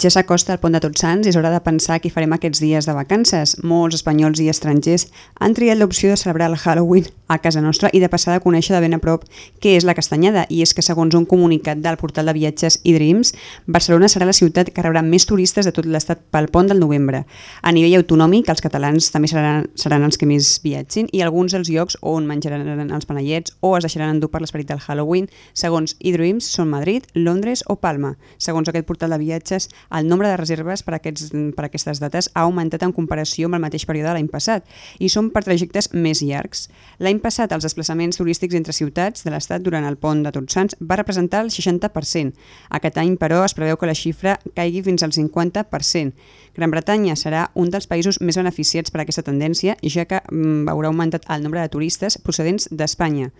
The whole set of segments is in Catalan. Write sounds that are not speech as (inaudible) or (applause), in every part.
Ja s'acosta el pont de Tots Sants i és hora de pensar què farem aquests dies de vacances. Molts espanyols i estrangers han triat l'opció de celebrar el Halloween a casa nostra i de passar a conèixer de ben a prop què és la castanyada. I és que, segons un comunicat del portal de viatges i Dreams, Barcelona serà la ciutat que rebrà més turistes de tot l'estat pel pont del novembre. A nivell autonòmic, els catalans també seran, seran els que més viatgin i alguns dels llocs on menjaran els panellets o es deixaran endur per l'esperit del Halloween, segons eDreams, són Madrid, Londres o Palma. Segons aquest portal de viatges, el nombre de reserves per, aquests, per aquestes dates ha augmentat en comparació amb el mateix període de l'any passat i són per trajectes més llargs. L'any passat, els desplaçaments turístics entre ciutats de l'Estat durant el pont de Tots Sants va representar el 60%. Aquest any, però, es preveu que la xifra caigui fins al 50%. Gran Bretanya serà un dels països més beneficiats per aquesta tendència, ja que mm, haurà augmentat el nombre de turistes procedents d'Espanya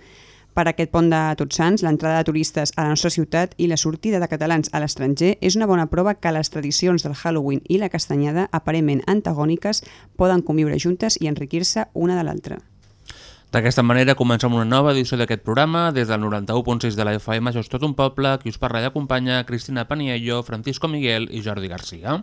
per aquest pont de Tots Sants, l'entrada de turistes a la nostra ciutat i la sortida de catalans a l'estranger és una bona prova que les tradicions del Halloween i la castanyada, aparentment antagòniques, poden conviure juntes i enriquir-se una de l'altra. D'aquesta manera comencem una nova edició d'aquest programa des del 91.6 de la FM, això és tot un poble, qui us parla i acompanya Cristina Paniello, Francisco Miguel i Jordi Garcia.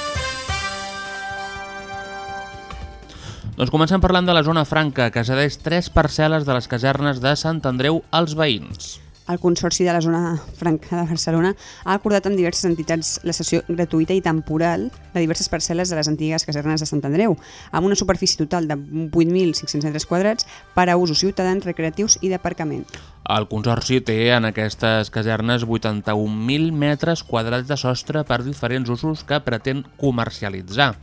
Doncs comencem parlant de la zona franca, que cedeix tres parcel·les de les casernes de Sant Andreu als veïns. El Consorci de la Zona Franca de Barcelona ha acordat amb diverses entitats la sessió gratuïta i temporal de diverses parcel·les de les antigues casernes de Sant Andreu, amb una superfície total de 8.500 metres quadrats per a usos ciutadans, recreatius i d'aparcament. El Consorci té en aquestes casernes 81.000 metres quadrats de sostre per diferents usos que pretén comercialitzar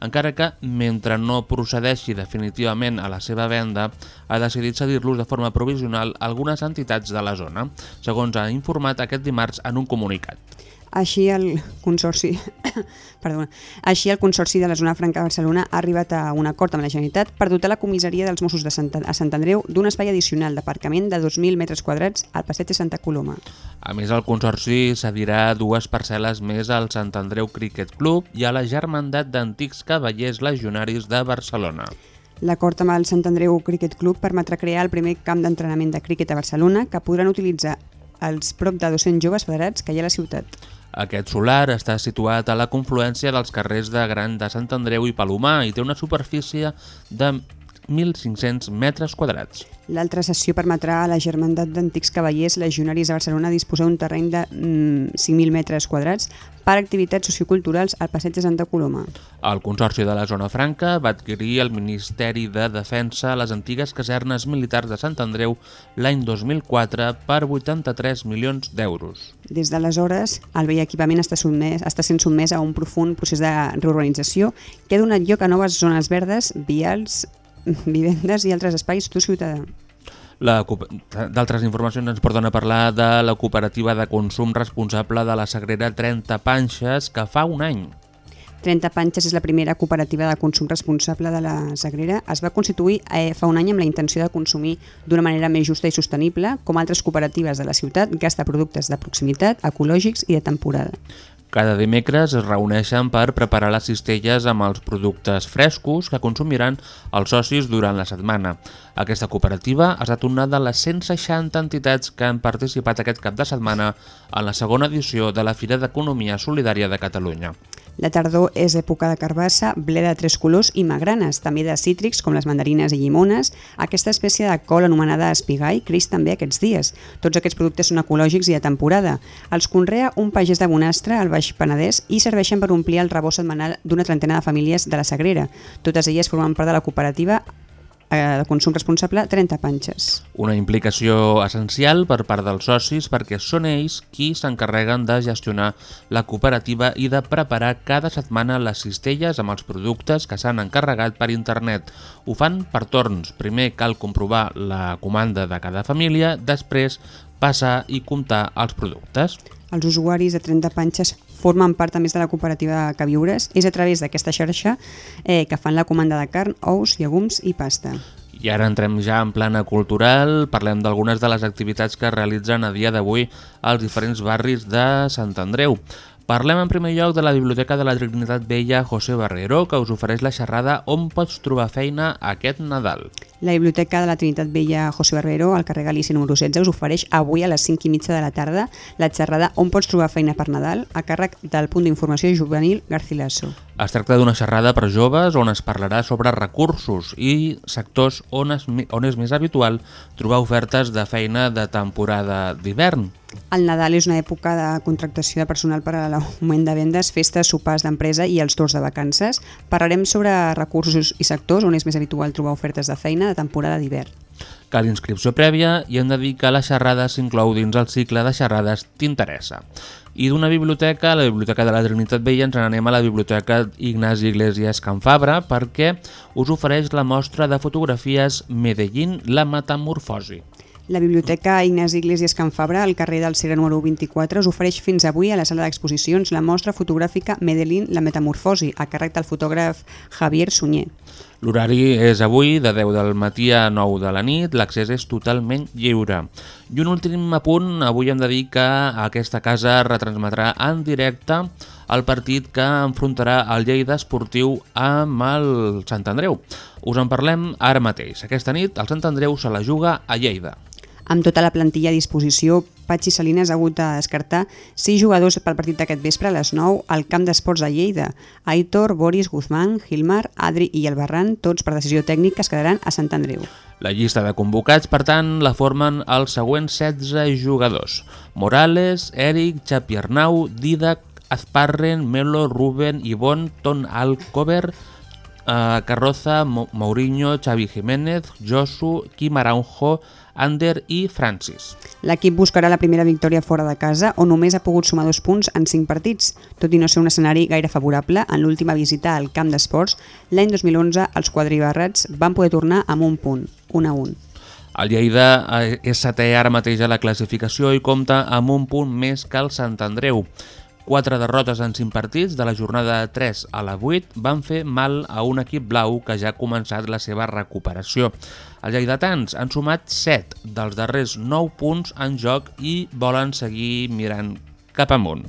encara que, mentre no procedeixi definitivament a la seva venda, ha decidit cedir-los de forma provisional a algunes entitats de la zona, segons ha informat aquest dimarts en un comunicat. Així el Consorci (coughs) perdona, així el Consorci de la Zona Franca de Barcelona ha arribat a un acord amb la Generalitat per dotar la comissaria dels Mossos de Sant, a Sant Andreu d'un espai addicional d'aparcament de 2.000 metres quadrats al passeig de Santa Coloma. A més, el Consorci cedirà dues parcel·les més al Sant Andreu Cricket Club i a la Germandat d'Antics Cavallers Legionaris de Barcelona. L'acord amb el Sant Andreu Cricket Club permetrà crear el primer camp d'entrenament de críquet a Barcelona que podran utilitzar els prop de 200 joves federats que hi ha a la ciutat. Aquest solar està situat a la confluència dels carrers de Gran de Sant Andreu i Palomar i té una superfície de 1.500 metres quadrats. L'altra sessió permetrà a la Germandat d'Antics Cavallers Legionaris de Barcelona disposar d'un terreny de mm, 5.000 metres quadrats per a activitats socioculturals al passeig de Santa Coloma. El Consorci de la Zona Franca va adquirir el Ministeri de Defensa les antigues casernes militars de Sant Andreu l'any 2004 per 83 milions d'euros. Des d'aleshores, el vell equipament està, sotmès, està sent sotmès a un profund procés de reurbanització que ha donat lloc a noves zones verdes, vials, vivendes i altres espais d'ús ciutadà. D'altres informacions ens porten a parlar de la cooperativa de consum responsable de la Sagrera 30 Panxes que fa un any. 30 Panxes és la primera cooperativa de consum responsable de la Sagrera. Es va constituir eh, fa un any amb la intenció de consumir d'una manera més justa i sostenible, com altres cooperatives de la ciutat, gasta productes de proximitat, ecològics i de temporada. Cada dimecres es reuneixen per preparar les cistelles amb els productes frescos que consumiran els socis durant la setmana. Aquesta cooperativa ha estat una de les 160 entitats que han participat aquest cap de setmana en la segona edició de la Fira d'Economia Solidària de Catalunya. La tardor és època de carbassa, bleda de tres colors i magranes, també de cítrics com les mandarines i llimones. Aquesta espècie de col anomenada espigai creix també aquests dies. Tots aquests productes són ecològics i de temporada. Els conrea un pagès de Bonastre al Baix Penedès i serveixen per omplir el rebó setmanal d'una trentena de famílies de la Sagrera. Totes elles formen part de la cooperativa de consum responsable 30 panxes. Una implicació essencial per part dels socis perquè són ells qui s'encarreguen de gestionar la cooperativa i de preparar cada setmana les cistelles amb els productes que s'han encarregat per internet. Ho fan per torns. Primer cal comprovar la comanda de cada família, després passar i comptar els productes. Els usuaris de 30 panxes formen part més de la cooperativa que viures. És a través d'aquesta xarxa eh, que fan la comanda de carn, ous, llegums i pasta. I ara entrem ja en plana cultural, parlem d'algunes de les activitats que realitzen a dia d'avui als diferents barris de Sant Andreu. Parlem en primer lloc de la Biblioteca de la Trinitat Vella José Barrero, que us ofereix la xerrada On pots trobar feina aquest Nadal. La Biblioteca de la Trinitat Vella José Barbero, al carrer Galícia número 16, us ofereix avui a les 5 i mitja de la tarda la xerrada On pots trobar feina per Nadal a càrrec del punt d'informació juvenil Garcilaso. Es tracta d'una xerrada per joves on es parlarà sobre recursos i sectors on és, on és més habitual trobar ofertes de feina de temporada d'hivern. El Nadal és una època de contractació de personal per a l'augment de vendes, festes, sopars d'empresa i els tours de vacances. Parlarem sobre recursos i sectors on és més habitual trobar ofertes de feina de temporada d'hivern. Cal inscripció prèvia i hem de dir que la xerrada s'inclou dins el cicle de xerrades T'interessa. I d'una biblioteca, la Biblioteca de la Trinitat Vella, ens n'anem a la Biblioteca Ignasi Iglesias Can Fabra perquè us ofereix la mostra de fotografies Medellín, la metamorfosi. La Biblioteca Ignasi Iglesias Can Fabra, al carrer del Segre número 24, us ofereix fins avui a la sala d'exposicions la mostra fotogràfica Medellín, la metamorfosi, a càrrec del fotògraf Javier Sunyer. L'horari és avui de 10 del matí a 9 de la nit, l'accés és totalment lliure. I un últim apunt, avui hem de dir que aquesta casa retransmetrà en directe el partit que enfrontarà el Lleida Esportiu amb el Sant Andreu. Us en parlem ara mateix. Aquesta nit el Sant Andreu se la juga a Lleida. Amb tota la plantilla a disposició, Patxi Salines ha hagut de descartar 6 jugadors pel partit d'aquest vespre a les 9 al camp d'esports de Lleida. Aitor, Boris, Guzmán, Gilmar, Adri i Albarran, tots per decisió tècnica, es quedaran a Sant Andreu. La llista de convocats, per tant, la formen els següents 16 jugadors. Morales, Eric, Xapi Arnau, Didac, Azparren, Melo, Ruben, Ivón, Ton Alcover, eh, Carroza, Mo Mourinho, Xavi Jiménez, Josu, Quim Araujo, Ander i Francis. L'equip buscarà la primera victòria fora de casa, on només ha pogut sumar dos punts en cinc partits. Tot i no ser un escenari gaire favorable, en l'última visita al camp d'esports, l'any 2011 els quadribarrats van poder tornar amb un punt, un a un. El Lleida és setè ara mateix a la classificació i compta amb un punt més que el Sant Andreu. Quatre derrotes en cinc partits de la jornada 3 a la 8 van fer mal a un equip blau que ja ha començat la seva recuperació. Els lleidatans han sumat 7 dels darrers 9 punts en joc i volen seguir mirant cap amunt.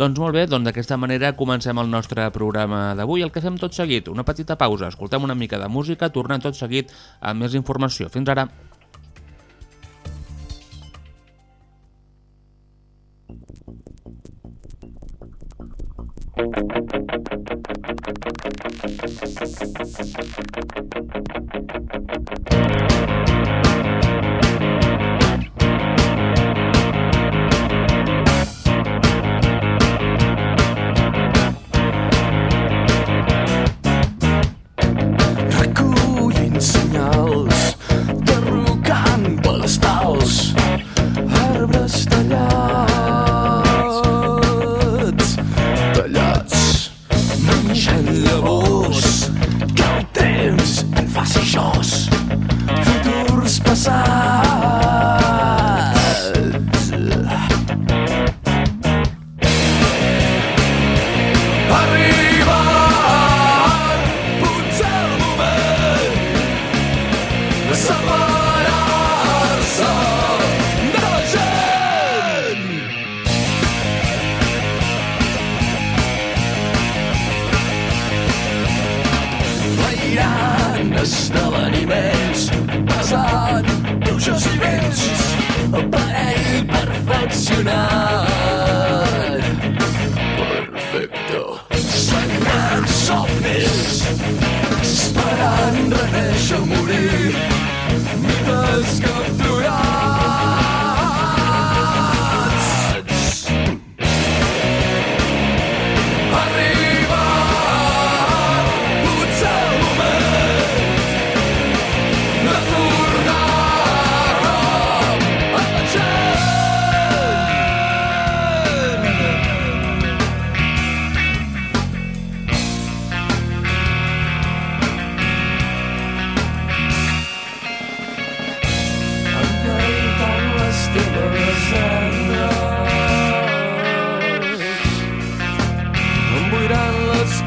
Doncs molt bé, doncs d'aquesta manera comencem el nostre programa d'avui. El que fem tot seguit, una petita pausa, escoltem una mica de música, tornem tot seguit amb més informació. Fins ara. recullint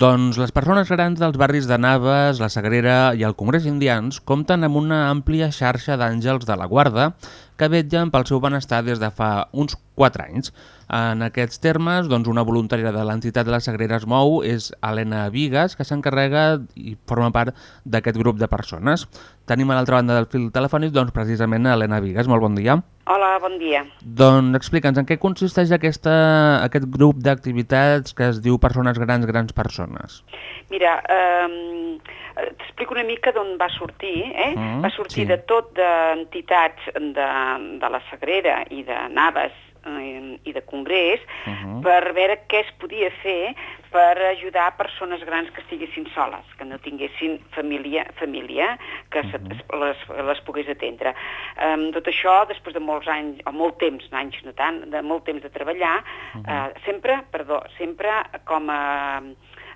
Doncs les persones grans dels barris de Naves, la Sagrera i el Congrés Indians compten amb una àmplia xarxa d'àngels de la guarda que vetllen pel seu benestar des de fa uns 4 anys. En aquests termes, doncs, una voluntària de l'entitat de la Sagrera es mou és Helena Vigues, que s'encarrega i forma part d'aquest grup de persones. Tenim a l'altra banda del fil telefònic doncs, precisament Helena Vigues. Molt bon dia. Hola, bon dia. Doncs explica'ns en què consisteix aquesta, aquest grup d'activitats que es diu Persones Grans, Grans Persones. Mira, eh, t'explico una mica d'on va sortir. Eh? Mm, va sortir sí. de tot d'entitats de, de la Sagrera i de Naves eh, i de Congrés Uh -huh. per veure què es podia fer per ajudar persones grans que estiguessin soles, que no tinguessin família, família que se, les, les pogués atendre. Um, tot això, després de molts anys, o molt temps, anys no tant, de molt temps de treballar, uh sempre, perdó, sempre com a,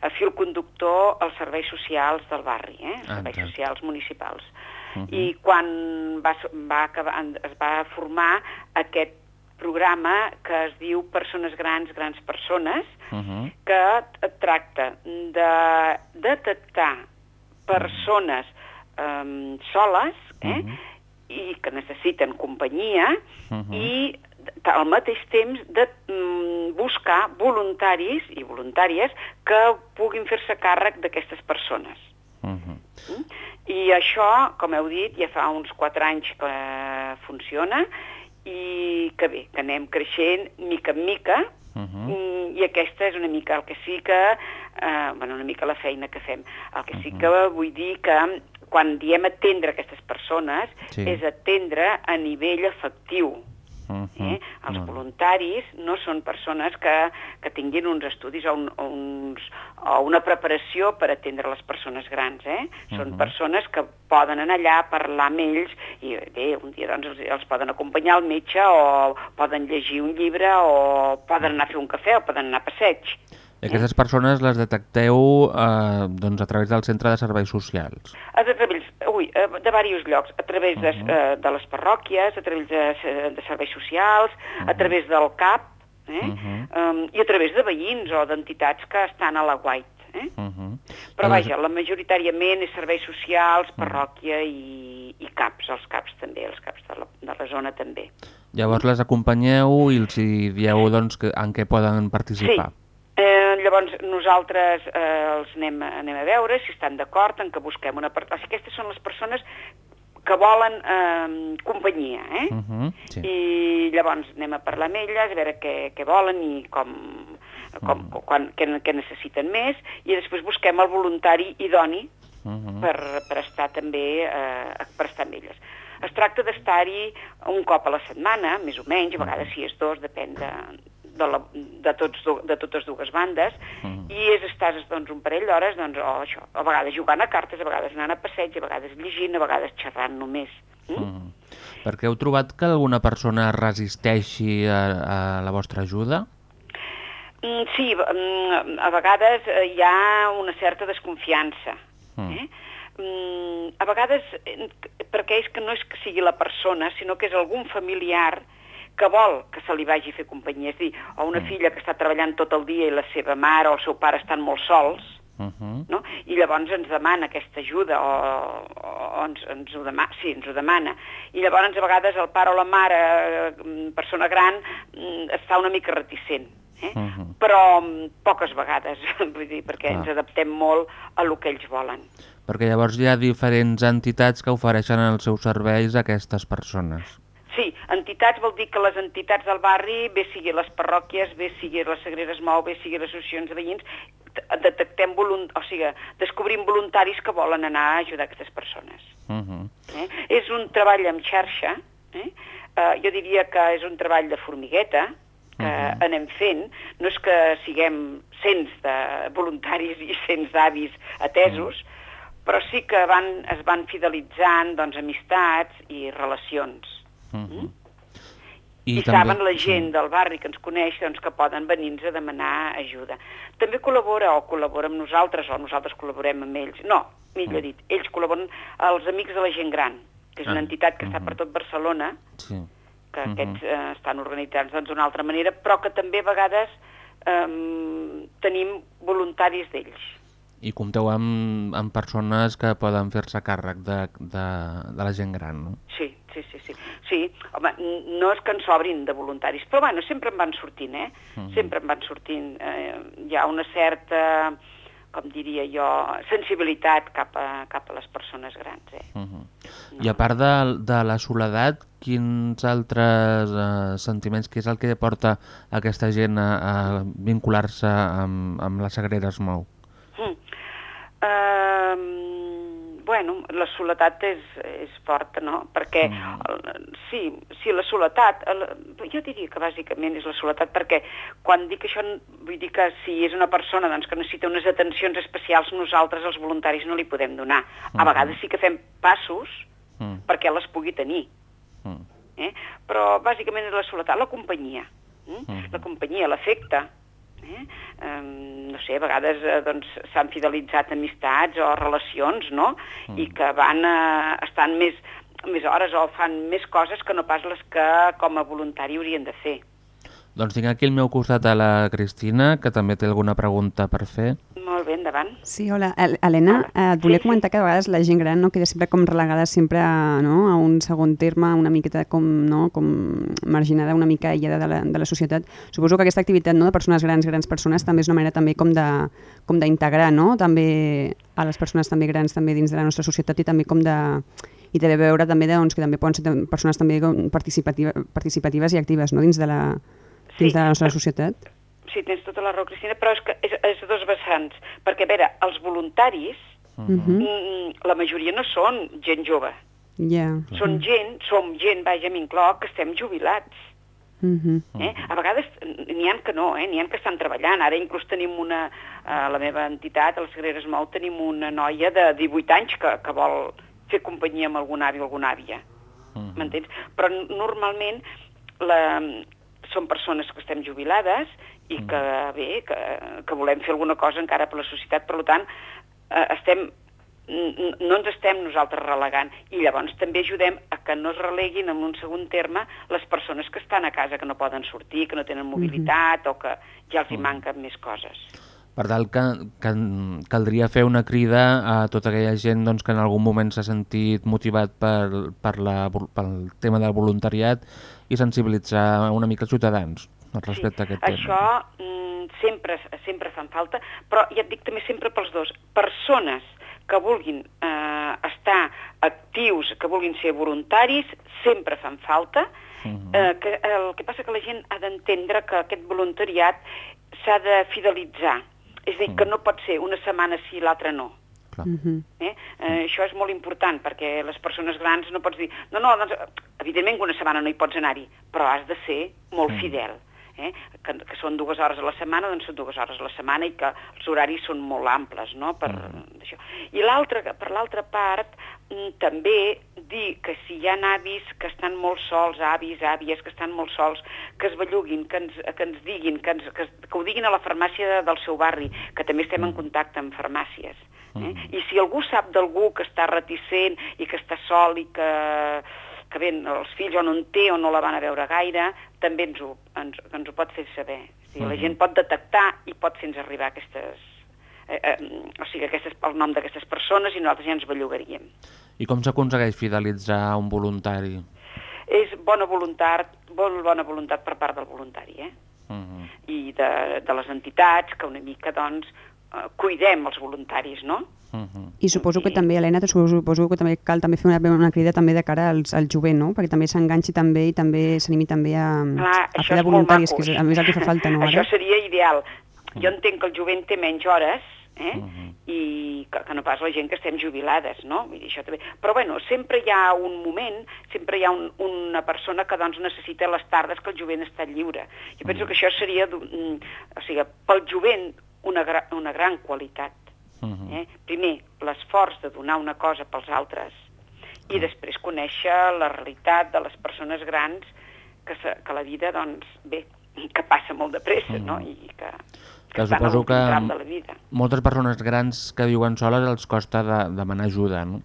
a fil conductor als serveis socials del barri, eh? Ah, serveis socials municipals. Mhm. I quan va, va acabar, es va formar aquest programa que es diu Persones Grans, Grans Persones, Uh -huh. que tracta de detectar persones um, soles eh, Mhm. i que necessiten companyia Mhm. i t- al mateix temps de mm, buscar voluntaris i voluntàries que puguin fer-se càrrec d'aquestes persones. Uh -huh. Mm? I això, com heu dit, ja fa uns 4 anys que funciona i que bé, que anem creixent mica en mica Uh -huh. mm, i aquesta és una mica el que sí que, eh, bueno, una mica la feina que fem. El que sí Mhm. que vull dir que quan diem atendre aquestes persones Sí. és atendre a nivell efectiu. Uh Eh? -huh. Els No. voluntaris no són persones que, que tinguin uns estudis o, un, o, uns, o una preparació per atendre les persones grans. Eh? Són Mhm. persones que poden anar allà, parlar amb ells i bé, un dia doncs, els, els poden acompanyar al metge o poden llegir un llibre o poden anar a fer un cafè o poden anar a passeig. I aquestes persones les detecteu eh, doncs a través del Centre de Serveis Socials. A través, ui, eh, de diversos llocs, a través de, Mhm. eh, de les parròquies, a través de, de serveis socials, a través del CAP, eh? Mhm. um, i a través de veïns o d'entitats que estan a la White. Eh? Uh -huh. Però vaja, la majoritàriament és serveis socials, parròquia i, i CAPs, els CAPs també, els CAPs de la, de la zona també. Llavors les acompanyeu i els hi dieu doncs, que, en què poden participar. Sí. Eh, llavors nosaltres eh, els anem, anem a veure si estan d'acord en que busquem una... Per... O sigui, aquestes són les persones que volen eh, companyia, eh? Uh -huh. sí. I llavors anem a parlar amb elles, a veure què, què volen i com, com, Mm. quan, què, què necessiten més, i després busquem el voluntari idoni Uh -huh. per, per estar també eh, per estar amb elles. Es tracta d'estar-hi un cop a la setmana, més o menys, a vegades si és dos, depèn de, de, la, de, tots, de totes dues bandes, Mhm. i és estar doncs, un parell d'hores, doncs, o això, a vegades jugant a cartes, a vegades anant a passeig, a vegades llegint, a vegades xerrant només. Mm? Mm. Perquè heu trobat que alguna persona resisteixi a, a la vostra ajuda? Mm, Sí, mm, a vegades eh, hi ha una certa desconfiança. Mm. Eh? Mm, A vegades, eh, perquè és que no és que sigui la persona, sinó que és algun familiar que vol que se li vagi a fer companyia. És a dir, o una filla que està treballant tot el dia i la seva mare o el seu pare estan molt sols, Uh -huh. no? i llavors ens demana aquesta ajuda o, o ens, ens, ho demana, sí, ens ho demana i llavors a vegades el pare o la mare eh, persona gran mm, està una mica reticent eh? Mhm. però mm, poques vegades (laughs) vull dir, perquè Clar. ens adaptem molt a lo que ells volen Perquè llavors hi ha diferents entitats que ofereixen els seus serveis a aquestes persones. Sí, entitats vol dir que les entitats del barri, bé sigui les parròquies, bé sigui les Sagreres Mou, bé sigui les associacions de veïns, detectem volunt o sigui, descobrim voluntaris que volen anar a ajudar aquestes persones. Uh -huh. Eh? És un treball en xarxa, eh? Uh, jo diria que és un treball de formigueta, que Mhm. anem fent, no és que siguem cents de voluntaris i cents d'avis atesos, però sí que van, es van fidelitzant doncs, amistats i relacions. Uh -huh. I, I saben la gent del barri que ens coneix doncs, que poden venir-nos a demanar ajuda. També col·labora o col·labora amb nosaltres o nosaltres col·laborem amb ells. No, millor dit, ells col·laboren els Amics de la Gent Gran, que és una Ah, entitat que està mhm. per tot Barcelona, Sí. que Mhm. aquests eh, estan organitzats doncs, d'una altra manera, però que també a vegades eh, tenim voluntaris d'ells. I compteu amb, amb persones que poden fer-se càrrec de, de, de la gent gran, no? Sí, sí, sí, sí. Sí, home, no és que en sobrin de voluntaris, però bueno, sempre en van sortint, eh? Mhm. Sempre en van sortint. Eh, hi ha una certa, com diria jo, sensibilitat cap a, cap a les persones grans, eh? Uh -huh. I a part de, de la soledat, quins altres eh, sentiments, què és el que porta aquesta gent a, a vincular-se amb, amb la Sagrera es mou? Mm. Uh, bueno, la soledat és, és forta, no? Perquè, el, sí, sí, la soledat, el, jo diria que bàsicament és la soledat, perquè quan dic això, vull dir que si és una persona doncs, que necessita unes atencions especials, nosaltres, els voluntaris, no li podem donar. A Mhm. vegades sí que fem passos Mm. perquè les pugui tenir, Mm. eh? però bàsicament és la soledat, la companyia, eh? Mhm. la companyia, l'afecte. Eh? Um, no sé, a vegades eh, doncs, s'han fidelitzat amistats o relacions, no? I que van eh, estan més, més hores o fan més coses que no pas les que com a voluntari haurien de fer. Doncs tinc aquí al meu costat a la Cristina, que també té alguna pregunta per fer. Molt bé, endavant. Sí, hola. El- Helena, eh, et volia Sí, sí. comentar que a vegades la gent gran no queda sempre com relegada sempre a, no, a un segon terme, una miqueta com, no, com marginada, una mica aïllada de la, de la societat. Suposo que aquesta activitat no, de persones grans, grans persones, també és una manera també com de com d'integrar no? també a les persones també grans també dins de la nostra societat i també com de i també veure també doncs, que també poden ser persones també com participativa, participatives i actives no? dins, de la, dins Sí. de la nostra societat. Sí, tens tota la raó, Cristina, però és que és, és dos vessants, perquè, a veure, els voluntaris, Mhm. mm, la majoria no són gent jove, Ja. són gent, som gent, vaja, m'incloc, que estem jubilats. Mhm. Eh? A vegades n'hi han que no, eh? n'hi han que estan treballant. Ara inclús tenim una, a la meva entitat, a les Sagreres Mou, tenim una noia de 18 anys que, que vol fer companyia amb algun avi o alguna àvia. Mhm. M'entens? Però normalment la, són persones que estem jubilades i que, bé, que, que volem fer alguna cosa encara per la societat, per tant, eh, estem no ens estem nosaltres relegant. I llavors també ajudem a que no es releguin en un segon terme les persones que estan a casa, que no poden sortir, que no tenen mobilitat o que ja els hi manquen més coses. Per tant, que, que caldria fer una crida a tota aquella gent doncs, que en algun moment s'ha sentit motivat per, per la, pel tema del voluntariat i sensibilitzar una mica els ciutadans respecte a aquest Això tema. mm, sempre, sempre fan falta, però ja et dic també sempre pels dos. Persones que vulguin eh, estar actius, que vulguin ser voluntaris, sempre fan falta. Mhm. eh, que, el que passa que la gent ha d'entendre que aquest voluntariat s'ha de fidelitzar. És a dir, que no pot ser una setmana sí i l'altra no. Clar. Mhm. Eh? Eh, això és molt important perquè les persones grans no pots dir no, no, doncs, evidentment que una setmana no hi pots anar-hi, però has de ser molt fidel. Eh? Que, que són dues hores a la setmana, doncs són dues hores a la setmana i que els horaris són molt amples, no?, per això. I l'altra, per l'altra part, mm, també dir que si hi ha avis que estan molt sols, avis, àvies que estan molt sols, que es belluguin, que ens, que ens diguin, que, ens, que, que ho diguin a la farmàcia de, del seu barri, que també estem en contacte amb farmàcies. Eh? I si algú sap d'algú que està reticent i que està sol i que, que bé, els fills o no en té o no la van a veure gaire, també ens ho, ens, ens ho pot fer saber. O sigui, La gent pot detectar i pot fer-nos arribar aquestes, eh, eh, o sigui, aquestes, el nom d'aquestes persones i nosaltres ja ens bellugaríem. I com s'aconsegueix fidelitzar un voluntari? És bona voluntat, bona voluntat per part del voluntari, eh? Mhm. i de, de les entitats que una mica, doncs, cuidem els voluntaris, no? Mhm. I suposo que també, Helena, suposo, que també cal també fer una, una crida també de cara als, al jovent, no? Perquè també s'enganxi també i també s'animi també a, Clar, a això fer de voluntaris, que és a més el que fa falta, no? Això Ara? seria ideal. Jo entenc que el jovent té menys hores, eh? Mhm. i que, que no pas la gent que estem jubilades, no? Vull dir, això també. Però bueno, sempre hi ha un moment, sempre hi ha un, una persona que doncs necessita les tardes que el jovent està lliure. Jo penso que això seria, mm, o sigui, pel jovent una, gra, una gran qualitat. Mhm. Eh? Primer, l'esforç de donar una cosa pels altres i després conèixer la realitat de les persones grans que, se, que la vida, doncs, bé, que passa molt de pressa, no? I que, Que a suposo que de la vida. moltes persones grans que viuen soles els costa de, demanar ajuda, no?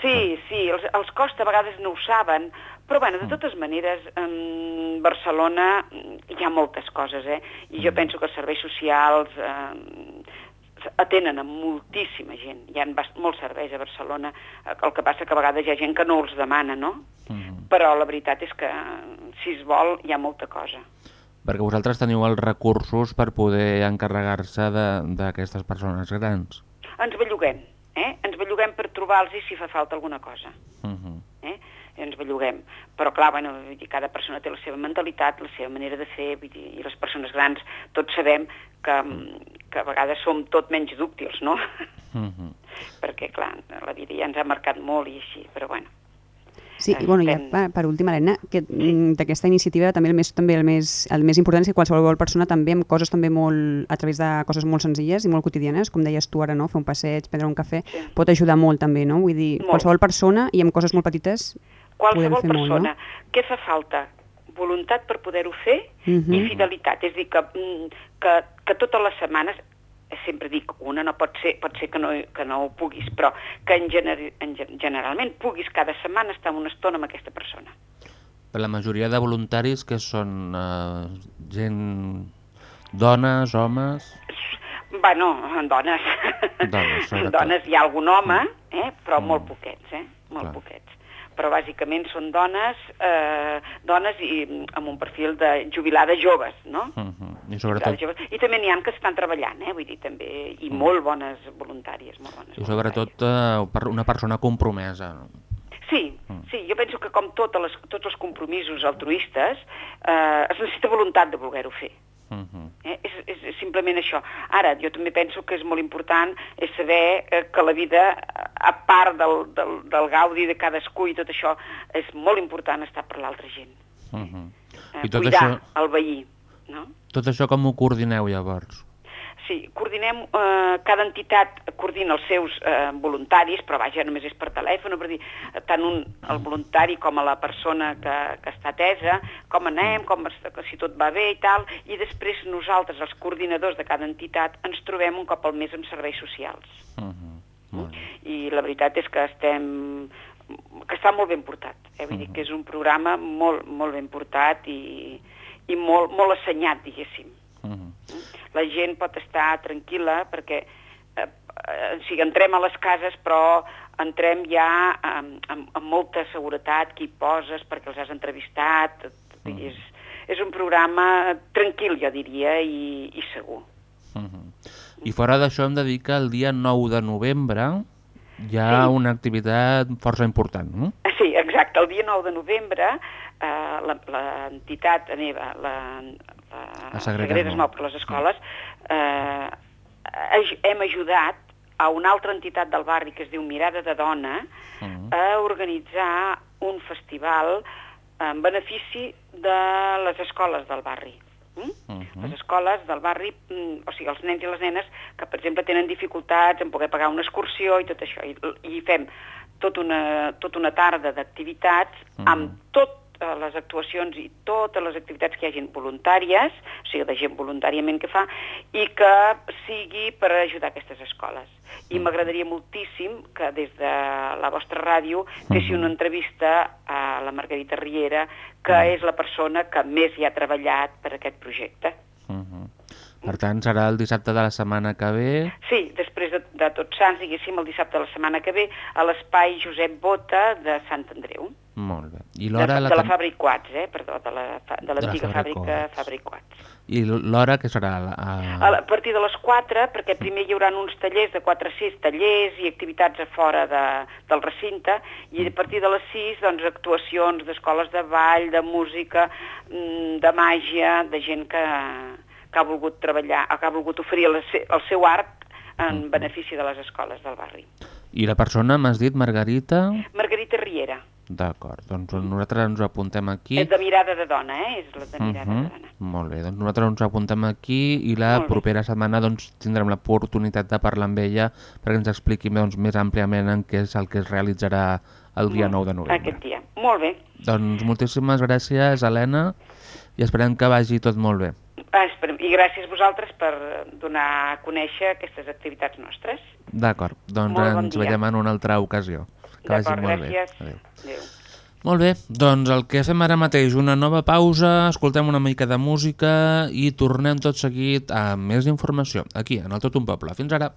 Sí, sí, els, els costa, a vegades no ho saben, però bueno, de totes maneres, en Barcelona mm, hi ha moltes coses, eh? I jo penso que els serveis socials eh, atenen a moltíssima gent. Hi ha molts serveis a Barcelona, el que passa que a vegades hi ha gent que no els demana, no? Però la veritat és que, si es vol, hi ha molta cosa. Perquè vosaltres teniu els recursos per poder encarregar-se de- d'aquestes persones grans. Ens belluguem, eh? Ens belluguem per trobar-los si fa falta alguna cosa. -huh. I ens belluguem. Però, clar, bueno, vull dir, cada persona té la seva mentalitat, la seva manera de fer, vull dir, i les persones grans tots sabem que, que a vegades som tot menys dúctils, no? Uh (laughs) -huh. Perquè, clar, la vida ja ens ha marcat molt i així, però bueno. Sí, i bueno, ja per, per últim, Helena, que mm, d'aquesta iniciativa també el més, també el més, el més important és que qualsevol persona també amb coses també molt, a través de coses molt senzilles i molt quotidianes, com deies tu ara, no? fer un passeig, prendre un cafè, Sí. pot ajudar molt també, no? Vull dir, Molt. qualsevol persona i amb coses molt petites Qualsevol persona. molt, Què fa falta? Voluntat per poder-ho fer Mhm. i fidelitat. És a dir, que, mm, que, que totes les setmanes, sempre dic, una no pot ser, pot ser que no, que no ho puguis, però que en, gener, en gen- generalment puguis cada setmana estar una estona amb aquesta persona. Per la majoria de voluntaris que són eh, gent... dones, homes... Bueno, dones. Dones, sobretot. dones hi ha algun home, eh? però molt poquets, eh? molt Clar. poquets. Però bàsicament són dones, eh, dones i mm, amb un perfil de jubilades joves, no? Uh -huh. I sobretot, joves. I també n'hi ha que estan treballant, eh? vull dir, també, i molt bones voluntàries, molt bones i sobretot eh, una persona compromesa. no? Sí, Mm. sí, jo penso que com totes les, tots els compromisos altruistes, eh, es necessita voluntat de voler-ho fer. Uh -huh. Eh? És, és, és simplement això. Ara, jo també penso que és molt important és saber eh, que la vida, a part del, del, del gaudi de cadascú i tot això, és molt important estar per l'altra gent. Uh -huh. Eh, I tot cuidar això, el veí, no? tot això com ho coordineu llavors? Sí, coordinem, eh, cada entitat coordina els seus eh, voluntaris, però vaja, només és per telèfon, per dir, tant un, el voluntari com a la persona que, que està atesa, com anem, com, si tot va bé i tal, i després nosaltres, els coordinadors de cada entitat, ens trobem un cop al mes amb serveis socials. Uh -huh. Molt bé. I la veritat és que estem que està molt ben portat, eh? vull dir que és un programa molt, molt ben portat i, i molt, molt assenyat, diguéssim Uh -huh. la gent pot estar tranquil·la perquè eh, eh, o sigui, entrem a les cases però entrem ja amb, amb, amb molta seguretat qui poses perquè els has entrevistat vull dir, és, és un programa tranquil jo diria i, i segur Uh -huh. I fora d'això hem de dir que el dia 9 de novembre hi ha Sí. una activitat força important, no? Sí, exacte. El dia 9 de novembre eh, la- l'entitat meva, la, la, La Sagrera. Nou per les escoles, eh, hem ajudat a una altra entitat del barri que es diu Mirada de Dona Mhm. a organitzar un festival en benefici de les escoles del barri. Mm? Mhm. Les escoles del barri, mm, o sigui, els nens i les nenes que, per exemple, tenen dificultats en poder pagar una excursió i tot això. I, i fem tot una, tot una tarda d'activitats Mhm. amb tot eh, les actuacions i totes les activitats que hi hagin voluntàries, o sigui, de gent voluntàriament que fa, i que sigui per ajudar aquestes escoles. I m'agradaria moltíssim que des de la vostra ràdio fessi una entrevista a la Margarita Riera, que és la persona que més hi ha treballat per aquest projecte. Uh -huh. Per tant, serà el dissabte de la setmana que ve. Sí, després de, de Tots Sants, diguéssim, el dissabte de la setmana que ve, a l'espai Josep Bota de Sant Andreu. Molt bé. I De, l'hora de la, la ten- Fàbrica Quats, eh? Perdó, de la de la l'antiga Fàbrica Quats. Quats. I l'hora que serà? A... A, la- a partir de les 4, perquè primer hi haurà uns tallers de 4 a 6, tallers i activitats a fora de, del recinte, i a partir de les 6, doncs, actuacions d'escoles de ball, de música, mm, de màgia, de gent que, que ha volgut treballar, que ha volgut oferir el, el seu art en benefici de les escoles del barri. I la persona, m'has dit, Margarita? Margarita Riera, D'acord, doncs nosaltres ens apuntem aquí. és de mirada de dona, eh? És la de mirada Mhm, de dona. Molt bé, doncs nosaltres ens apuntem aquí i la propera setmana doncs, tindrem l'oportunitat de parlar amb ella perquè ens expliqui doncs, més àmpliament en què és el que es realitzarà el dia 9 de novembre. Aquest dia. Molt bé. Doncs moltíssimes gràcies, Helena, i esperem que vagi tot molt bé. Ah. I gràcies a vosaltres per donar a conèixer aquestes activitats nostres. D'acord, doncs Molt bon ens dia. veiem en una altra ocasió. Que vagi molt gràcies. bé. Adéu. Adéu. Molt bé, doncs el que fem ara mateix, una nova pausa, escoltem una mica de música i tornem tot seguit amb més informació, aquí, en el Tot un Poble. Fins ara.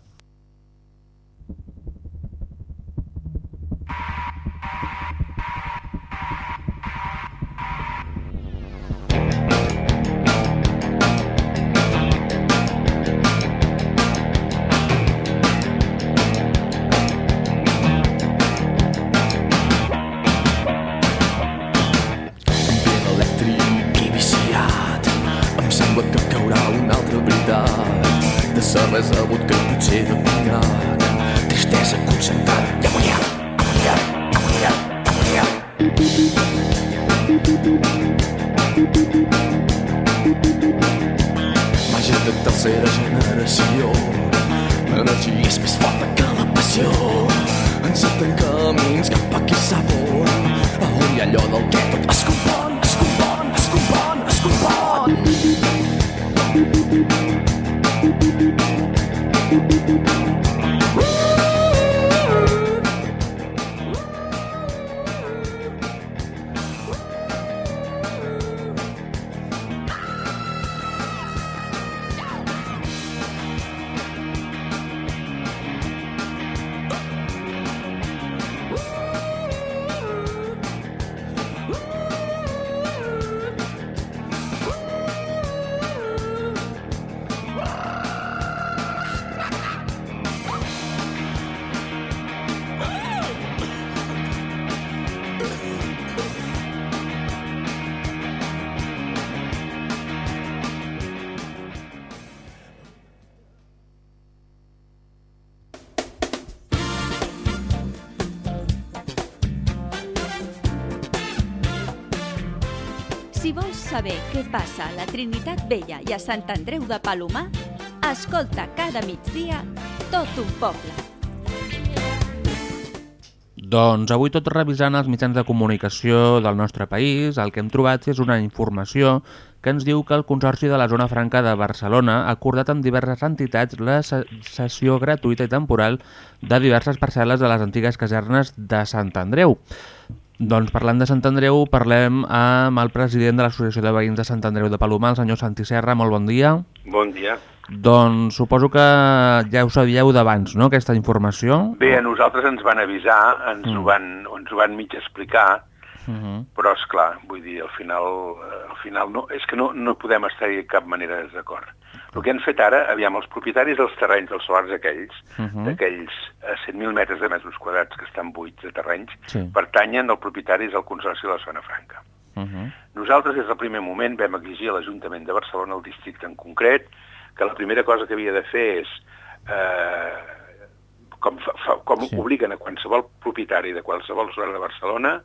Una altra veritat de ser rebut que potser no tinc tristesa concentrada i amoníac, amoníac, amoníac, amoníac Màgia de tercera generació L'energia és més forta que la passió Encerten camins cap a qui Trinitat Vella i a Sant Andreu de Palomar, escolta cada migdia tot un poble. Doncs avui tot revisant els mitjans de comunicació del nostre país, el que hem trobat és una informació que ens diu que el Consorci de la Zona Franca de Barcelona ha acordat amb diverses entitats la cessió gratuïta i temporal de diverses parcel·les de les antigues casernes de Sant Andreu. Doncs parlant de Sant Andreu, parlem amb el president de l'Associació de Veïns de Sant Andreu de Palomar, el senyor Santi Serra. Molt bon dia. Bon dia. Doncs suposo que ja ho sabíeu d'abans, no?, aquesta informació. Bé, a nosaltres ens van avisar, ens, Mm. ho, van, ens ho van mig explicar, Uh -huh. però és clar, vull dir, al final, eh, al final no, és que no, no podem estar-hi de cap manera de desacord. El que han fet ara, aviam, els propietaris dels terrenys dels solars aquells, Mhm. d'aquells eh, 100.000 metres de metres quadrats que estan buits de terrenys, Sí. pertanyen als propietaris del Consorci de la Zona Franca. Uh -huh. Nosaltres, des del primer moment, vam exigir a l'Ajuntament de Barcelona, el districte en concret, que la primera cosa que havia de fer és, eh, com, fa, fa, com sí. obliguen a qualsevol propietari de qualsevol zona de Barcelona,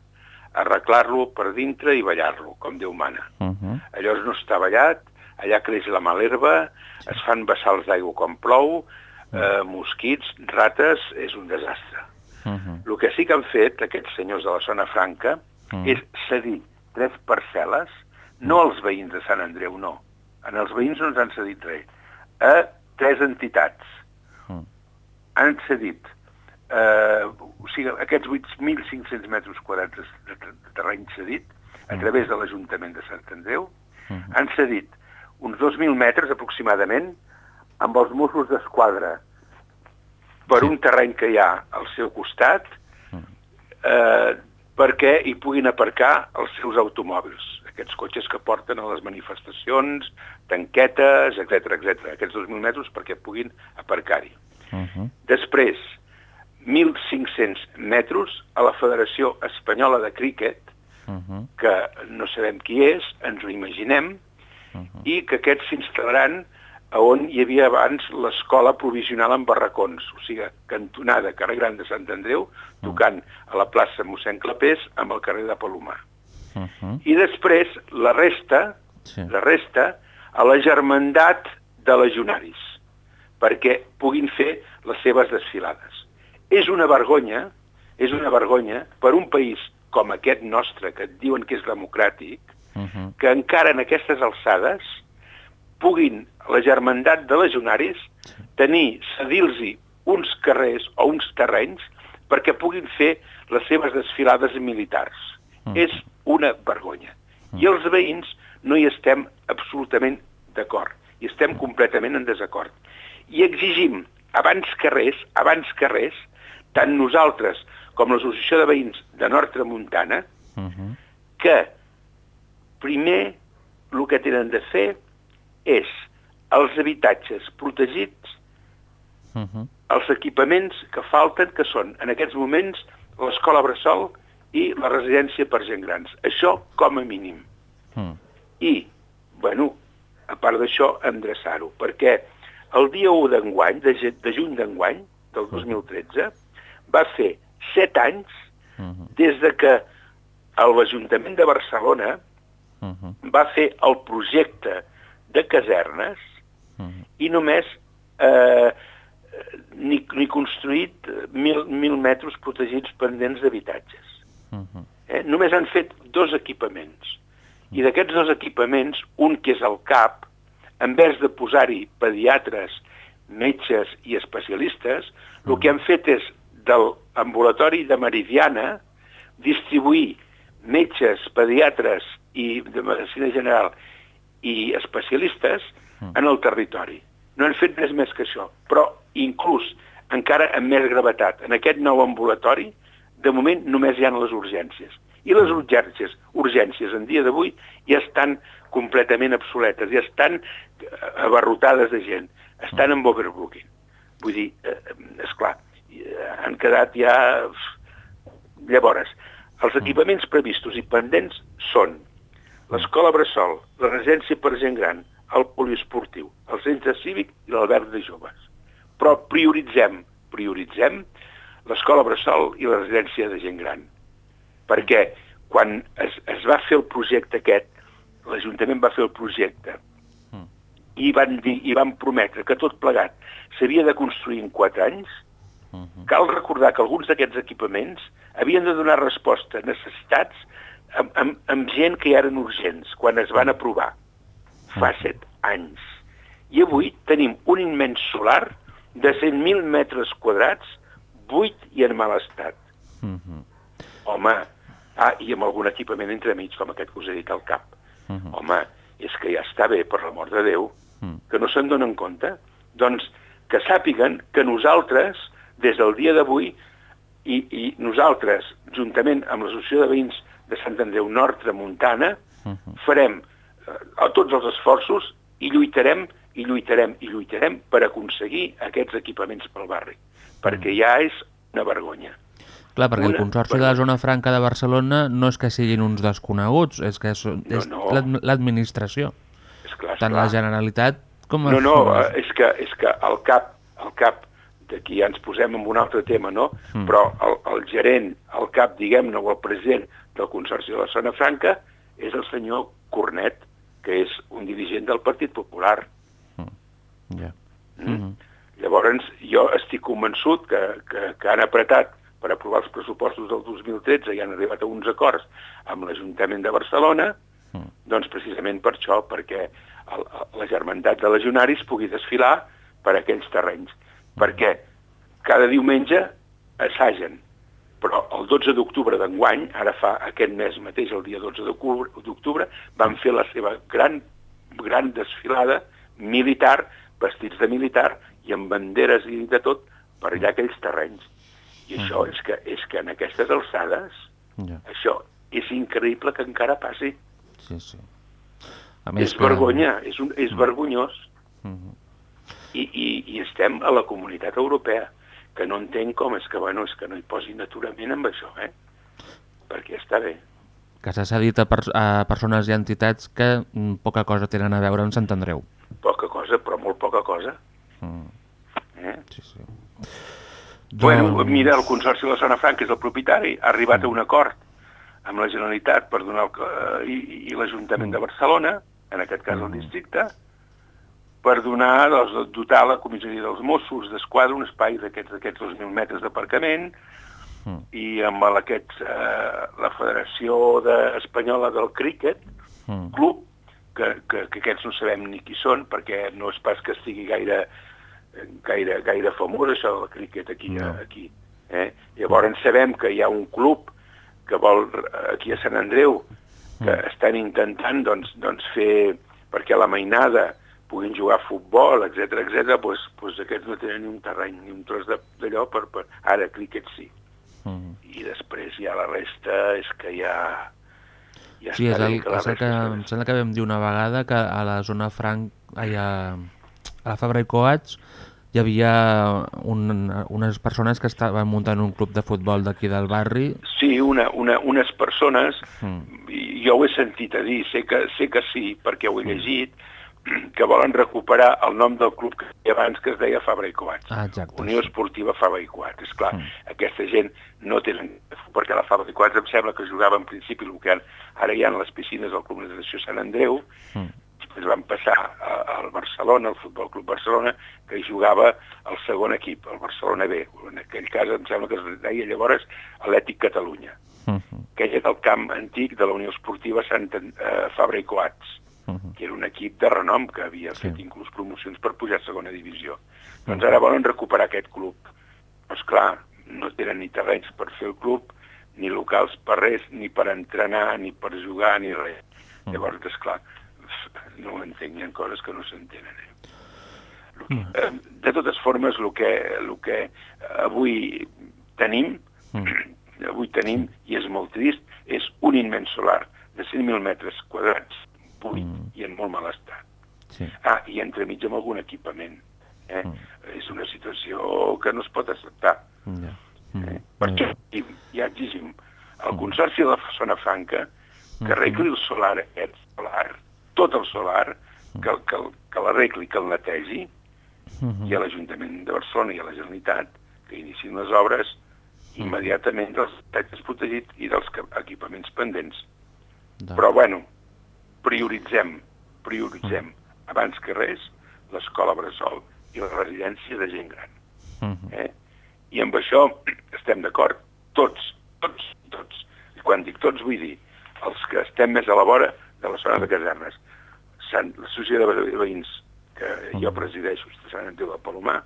arreglar-lo per dintre i ballar-lo, com Déu mana. Uh -huh. Allò no està ballat, allà creix la malherba, es fan vessals d'aigua com plou, eh, mosquits, rates, és un desastre. Uh -huh. El que sí que han fet aquests senyors de la zona franca Mm. és cedir tres parcel·les, no als veïns de Sant Andreu, no. En els veïns no ens han cedit res. A tres entitats. Mm. Han cedit eh, o sigui, aquests 8.500 metres quadrats de, de, de terreny cedit a través de l'Ajuntament de Sant Andreu, Mm. han cedit uns 2.000 metres aproximadament amb els Mossos d'Esquadra per un terreny que hi ha al seu costat eh, perquè hi puguin aparcar els seus automòbils, aquests cotxes que porten a les manifestacions, tanquetes, etc etc. aquests 2.000 metres perquè puguin aparcar-hi. Uh -huh. Després, 1.500 metres a la Federació Espanyola de Críquet, Uh -huh. que no sabem qui és, ens ho imaginem, i que aquests s'instal·laran a on hi havia abans l'escola provisional en barracons, o sigui, cantonada carrer Gran de Sant Andreu, tocant a la plaça mossèn Clapés amb el carrer de Palomar. Uh -huh. I després, la resta, Sí. la resta, a la germandat de legionaris, perquè puguin fer les seves desfilades. És una vergonya, és una vergonya per un país com aquest nostre, que et diuen que és democràtic, Uh -huh. que encara en aquestes alçades puguin la germandat de legionaris tenir, cedir-los uns carrers o uns terrenys perquè puguin fer les seves desfilades militars. Mm. És una vergonya. I els veïns no hi estem absolutament d'acord. I estem completament en desacord. I exigim, abans que res, abans que res, tant nosaltres com l'Associació de Veïns de Nord Tramuntana, Uh -huh. que primer el que tenen de fer és els habitatges protegits, Uh -huh. els equipaments que falten, que són en aquests moments l'escola Bressol i la residència per gent grans. Això com a mínim. Mm. I, bueno, a part d'això, endreçar-ho, perquè el dia 1 d'enguany, de, de juny d'enguany, del 2013, va fer set anys Uh -huh. des de que l'Ajuntament de Barcelona Uh -huh. va fer el projecte de casernes Uh -huh. i només eh, ni, ni construït mil, mil metres protegits pendents d'habitatges. Uh -huh. Eh? Només han fet dos equipaments. I d'aquests dos equipaments, un que és el CAP, en vez de posar-hi pediatres, metges i especialistes, el que han fet és del ambulatori de Meridiana distribuir metges, pediatres i de medicina general i especialistes en el territori. No han fet res més que això, però inclús encara amb més gravetat. En aquest nou ambulatori, de moment només hi ha les urgències. I les urgències, urgències en dia d'avui ja estan completament obsoletes, ja estan eh, abarrotades de gent, estan en overbooking. Vull dir, eh, esclar, eh, han quedat ja... Llavors, els equipaments previstos i pendents són l'escola Bressol, la residència per gent gran, el poliesportiu, el centre cívic i l'alberg de joves. Però prioritzem, prioritzem l'escola Bressol i la residència de gent gran. Perquè quan es, es va fer el projecte aquest, l'Ajuntament va fer el projecte i van, dir, i van prometre que tot plegat s'havia de construir en 4 anys, cal recordar que alguns d'aquests equipaments havien de donar resposta a necessitats amb, amb, amb gent que ja eren urgents quan es van aprovar fa 7 anys. I avui tenim un immens solar de 100.000 metres quadrats, buit i en mal estat. Uh -huh. Home, ah, i amb algun equipament entremig, com aquest que us he dit al cap. Uh -huh. Home, és que ja està bé, per l'amor de Déu, Mm. que no se'n donen compte. Doncs que sàpiguen que nosaltres, des del dia d'avui, i, i nosaltres, juntament amb l'Associació de Veïns de Sant Andreu Nord Tramuntana, Uh -huh. farem eh, tots els esforços i lluitarem, i lluitarem, i lluitarem per aconseguir aquests equipaments pel barri, perquè ja és una vergonya. Clar, perquè el Una Consorci de la Zona Franca de Barcelona no és que siguin uns desconeguts, és que són- No, és no. l'ad- l'administració. Tant esclar. la Generalitat com... No, no, eh, és que, és que el cap, el cap d'aquí ja ens posem en un altre tema, no? Mm. Però el, el gerent, el cap, diguem-ne, o el president del Consorci de la Zona Franca és el senyor Cornet, que és un dirigent del Partit Popular. Ja. Mm. Mhm. Llavors, jo estic convençut que, que, que han apretat per aprovar els pressupostos del 2013 i han arribat a uns acords amb l'Ajuntament de Barcelona, Mm. doncs precisament per això, perquè el, el, la germandat de legionaris pugui desfilar per aquells terrenys. Perquè cada diumenge assagen, però el 12 d'octubre d'enguany, ara fa aquest mes mateix, el dia 12 d'octubre, van fer la seva gran, gran desfilada militar, vestits de militar i amb banderes i de tot per allà aquells terrenys. I això és que, és que en aquestes alçades, Ja. això és increïble que encara passi. Sí, sí. A És que- vergonya, és, un, és vergonyós. Mhm. I, i, I estem a la comunitat europea, que no entenc com és que, bueno, és que no hi posin aturament amb això, eh? Perquè està bé. Que s'ha cedit a, pers a persones i entitats que mm, poca cosa tenen a veure amb Sant Andreu. Poca cosa, però molt poca cosa. Mm. Eh? Sí, sí. Bueno, Doncs- mira, el Consorci de la Zona Franca, és el propietari, ha arribat a un acord amb la Generalitat per donar el, eh, i, i l'Ajuntament de Barcelona, en aquest cas el districte, per donar, doncs, dotar la comissaria dels Mossos d'Esquadra un espai d'aquests d'aquests 2.000 metres d'aparcament Mm. i amb aquest, eh, la Federació de, Espanyola del Críquet, Mm. club, que, que, que aquests no sabem ni qui són, perquè no és pas que estigui gaire, gaire, gaire famós això del críquet aquí. No. No. aquí eh? Llavors sabem que hi ha un club que vol, eh, aquí a Sant Andreu, que Mm. estan intentant doncs, doncs fer perquè la mainada puguin jugar a futbol, etc etc. doncs, doncs aquests no tenen ni un terreny ni un tros d'allò per, per... Ara, críquet sí. Mm. I després ja la resta és que ja... ja Sí, és el, que la és el que em sembla que vam dir una vegada que a la zona franc, ai, a, la Fabra i Coats hi havia un, unes persones que estaven muntant un club de futbol d'aquí del barri. Sí, una, una, unes persones, Mm. jo ho he sentit a dir, sé que, sé que sí, perquè ho he llegit, que volen recuperar el nom del club que abans, que es deia Fabra i Coats. Ah, exacte. Unió Esportiva Fabra i Coats. És clar, Mm. aquesta gent no tenen... Perquè la Fabra i Coats em sembla que jugava en principi el que ara hi ha les piscines del Club Natació Sant Andreu, Mm. després van passar al Barcelona, al Futbol Club Barcelona, que jugava el segon equip, el Barcelona B. En aquell cas em sembla que es deia llavors Atlètic Catalunya, Mm. que era el camp antic de la Unió Esportiva Sant eh, Fabra i Coats, Que era un equip de renom que havia Sí. fet inclús promocions per pujar a segona divisió. Doncs ara volen recuperar aquest club. Doncs clar, no tenen ni terrenys per fer el club, ni locals per res, ni per entrenar, ni per jugar, ni res. Mm. Llavors, és clar, no ho entenc, hi ha coses que no s'entenen. Eh? Que- eh, De totes formes, el que, el que avui tenim, Mm. avui tenim, i és molt trist, és un immens solar de 100.000 metres quadrats, buit Mm. i en molt mal estat. Sí. Ah, i entremig amb algun equipament. Eh? Mm. És una situació que no es pot acceptar. Ja. Mm. Eh? Per Mm. això ja exigim al Consorci de la Zona Franca que Mhm. arregli el solar aquest, solar, tot el solar, que, el- que, el- que l'arregli, que el netegi, Mhm. i a l'Ajuntament de Barcelona i a la Generalitat que inicien les obres immediatament dels habitatges protegits i dels que- equipaments pendents. Però, bueno, prioritzem, prioritzem, abans que res, l'escola Bressol i la residència de gent gran. Mhm. Eh? I amb això estem d'acord tots, tots, tots. I quan dic tots vull dir els que estem més a la vora de la zona de casernes. Sant, l'associació de veïns que jo presideixo de Sant Andreu de Palomar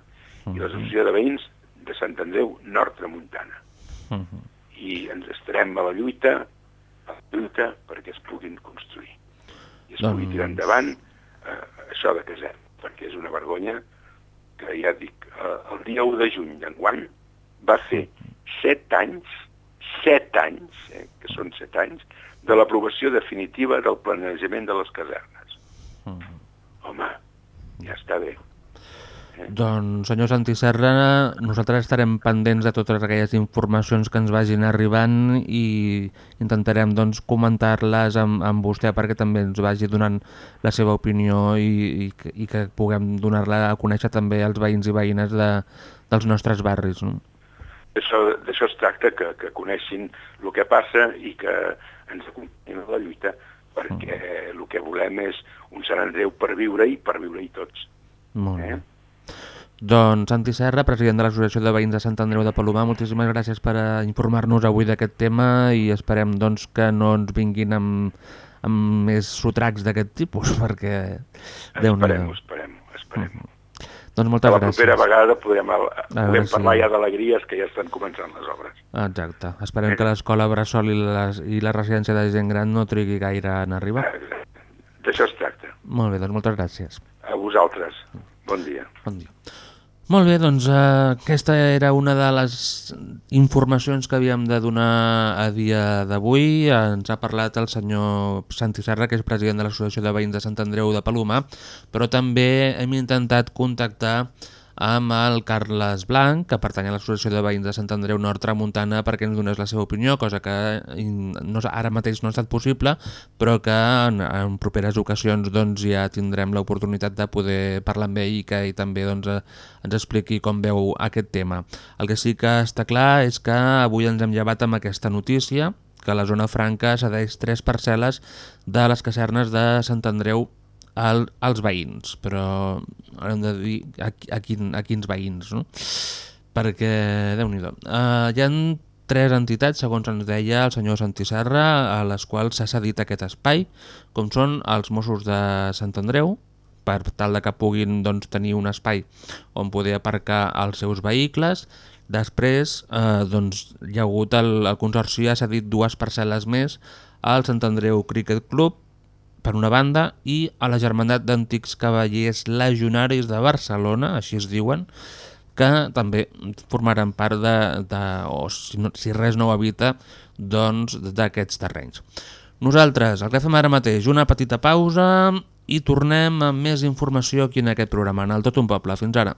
i l'associació de veïns de Sant Andreu Nord Tramuntana. Mhm. I ens estarem a la lluita, a la lluita perquè es puguin construir. I es pugui Doncs- tirar endavant eh, això de casernes, perquè és una vergonya que ja dic, eh, el dia 1 de juny d'enguany va fer set anys, set anys, eh, que són set anys, de l'aprovació definitiva del planejament de les casernes. Mhm. Home, ja està bé. Doncs, senyor Santi Serra, nosaltres estarem pendents de totes aquelles informacions que ens vagin arribant i intentarem doncs, comentar-les amb, amb vostè perquè també ens vagi donant la seva opinió i, i, que- i que puguem donar-la a conèixer també als veïns i veïnes de, dels nostres barris. No? D'això es tracta, que, que coneixin el que passa i que ens acompanyin a la lluita, perquè el que volem és un Sant Andreu per viure i per viure-hi tots. Molt bé. Eh? Doncs Santi Serra, president de l'Associació de Veïns de Sant Andreu de Palomar, moltíssimes gràcies per eh, informar-nos avui d'aquest tema i esperem doncs, que no ens vinguin amb, amb més sotracs d'aquest tipus, (laughs) perquè... Déu-n'hi-do. Esperem, esperem, esperem. Doncs A moltes la gràcies. propera vegada podrem, podem si- parlar ja d'alegries que ja estan començant les obres. Exacte. Esperem que l'escola Bressol i la, i la residència de gent gran no trigui gaire en arribar. D'això es tracta. Molt bé, doncs moltes gràcies. A vosaltres. Bon dia. Bon dia. Molt bé, doncs eh, aquesta era una de les informacions que havíem de donar a dia d'avui. Ens ha parlat el senyor Santi Serra, que és president de l'Associació de Veïns de Sant Andreu de Palomar, però també hem intentat contactar amb el Carles Blanc, que pertany a l'Associació de Veïns de Sant Andreu Nord Tramuntana, perquè ens donés la seva opinió, cosa que no, ara mateix no ha estat possible, però que en, en properes ocasions doncs, ja tindrem l'oportunitat de poder parlar amb ell i que ell també doncs, eh, ens expliqui com veu aquest tema. El que sí que està clar és que avui ens hem llevat amb aquesta notícia, que la zona franca cedeix tres parcel·les de les casernes de Sant Andreu al, als veïns, però hem de dir a, a, quin, a quins veïns, no? Perquè, déu nhi uh, Hi han tres entitats, segons ens deia el senyor Santiserra, a les quals s'ha cedit aquest espai, com són els Mossos de Sant Andreu, per tal de que puguin doncs, tenir un espai on poder aparcar els seus vehicles. Després eh, doncs, hi ha hagut el, el Consorci ha cedit dues parcel·les més al Sant Andreu Cricket Club, per una banda, i a la Germandat d'Antics Cavallers Legionaris de Barcelona, així es diuen, que també formaran part de, de o si, no, si res no ho evita, doncs d'aquests terrenys. Nosaltres, el que fem ara mateix, una petita pausa i tornem amb més informació aquí en aquest programa, en el Tot un Poble. Fins ara.